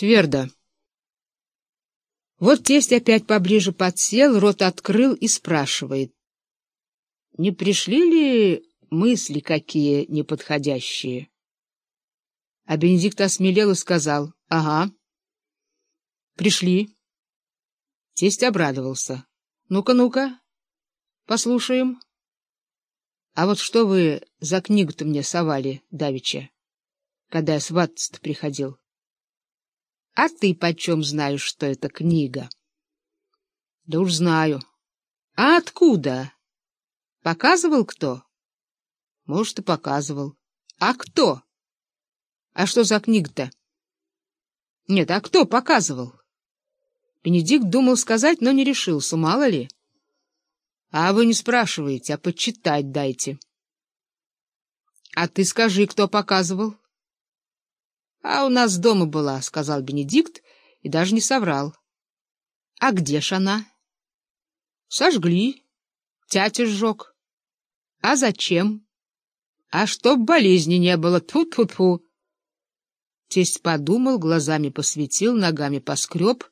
Твердо. Вот тесть опять поближе подсел, рот открыл и спрашивает. Не пришли ли мысли какие неподходящие? А Бенедикт осмелел и сказал. — Ага. — Пришли. Тесть обрадовался. — Ну-ка, ну-ка, послушаем. — А вот что вы за книгу-то мне совали, Давича, когда я свататься приходил? — А ты почем знаешь, что это книга? — Да уж знаю. — А откуда? — Показывал кто? — Может, и показывал. — А кто? — А что за книга-то? — Нет, а кто показывал? Бенедикт думал сказать, но не решился, мало ли. — А вы не спрашиваете, а почитать дайте. — А ты скажи, кто показывал? — А у нас дома была, — сказал Бенедикт и даже не соврал. — А где ж она? — Сожгли. Тятя сжег. — А зачем? — А чтоб болезни не было. Тьфу-тьфу-тьфу. Тесть подумал, глазами посветил, ногами поскреб.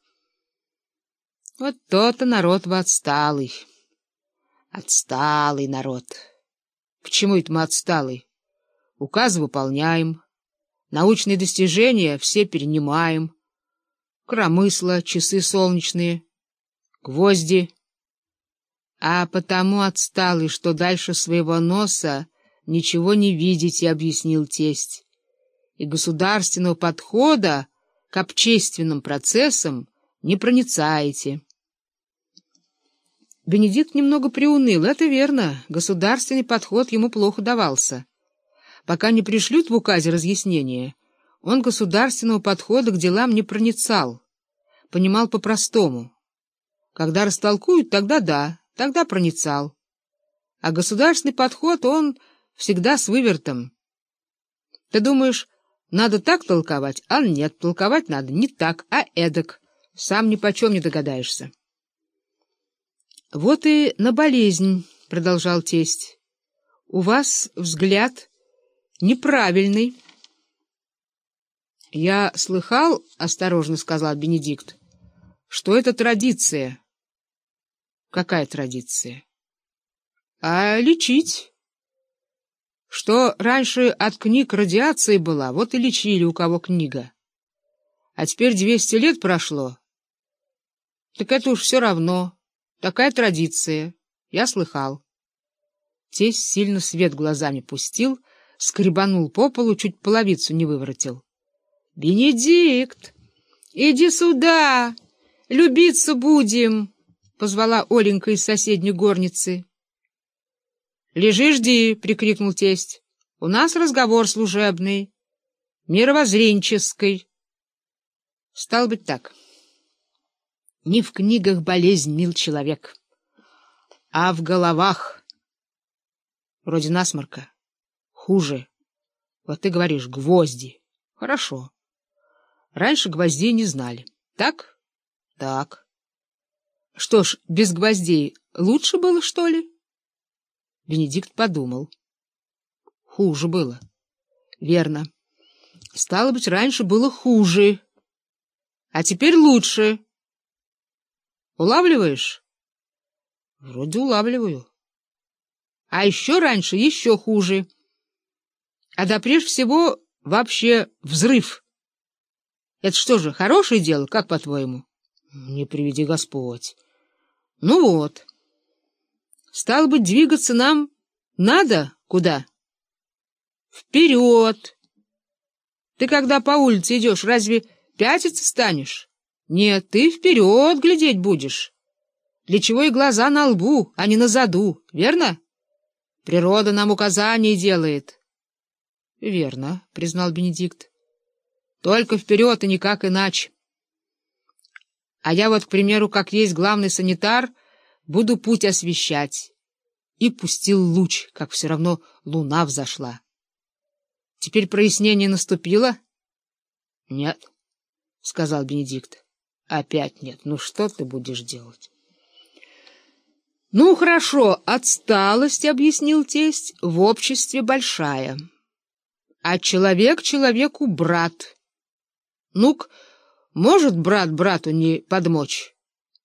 Вот то-то народ вы отсталый. Отсталый народ. Почему это мы отсталый? Указы выполняем. Научные достижения все перенимаем. Кромысла, часы солнечные, гвозди. А потому отсталый, что дальше своего носа ничего не видите, — объяснил тесть. И государственного подхода к общественным процессам не проницаете. Бенедикт немного приуныл. Это верно, государственный подход ему плохо давался. Пока не пришлют в указе разъяснения, он государственного подхода к делам не проницал, понимал по-простому. Когда растолкуют, тогда да, тогда проницал. А государственный подход он всегда с вывертом. Ты думаешь, надо так толковать, а нет, толковать надо не так, а эдак. Сам ни почем не догадаешься. — Вот и на болезнь, — продолжал тесть. — У вас взгляд неправильный. — Я слыхал, — осторожно сказал Бенедикт, — что это традиция. — Какая традиция? — А лечить. Что раньше от книг радиации была, вот и лечили, у кого книга. А теперь двести лет прошло. Так это уж все равно. Такая традиция. Я слыхал. Тесть сильно свет глазами пустил, скребанул по полу, чуть половицу не выворотил. — Бенедикт, иди сюда, любиться будем, — позвала Оленька из соседней горницы. — Лежи, жди, — прикрикнул тесть. — У нас разговор служебный, мировоззренческий. Стал быть так. Не в книгах болезнь, мил человек, а в головах. Вроде насморка. Хуже. Вот ты говоришь, гвозди. Хорошо. Раньше гвоздей не знали. Так? Так. Что ж, без гвоздей лучше было, что ли? Бенедикт подумал. Хуже было. Верно. Стало быть, раньше было хуже. А теперь лучше. Улавливаешь? Вроде улавливаю. А еще раньше еще хуже. А да прежде всего вообще взрыв. Это что же, хорошее дело, как по-твоему? Не приведи Господь. Ну вот. Стало быть, двигаться нам надо куда? Вперед! Ты когда по улице идешь, разве пятиться станешь? Нет, ты вперед глядеть будешь. Для чего и глаза на лбу, а не на заду, верно? Природа нам указания делает. — Верно, — признал Бенедикт. — Только вперед и никак иначе. А я вот, к примеру, как есть главный санитар, буду путь освещать. И пустил луч, как все равно луна взошла. Теперь прояснение наступило? — Нет, — сказал Бенедикт. — Опять нет. Ну что ты будешь делать? — Ну, хорошо, отсталость, — объяснил тесть, — в обществе большая. А человек человеку брат. Ну-ка, Может брат брату не подмочь?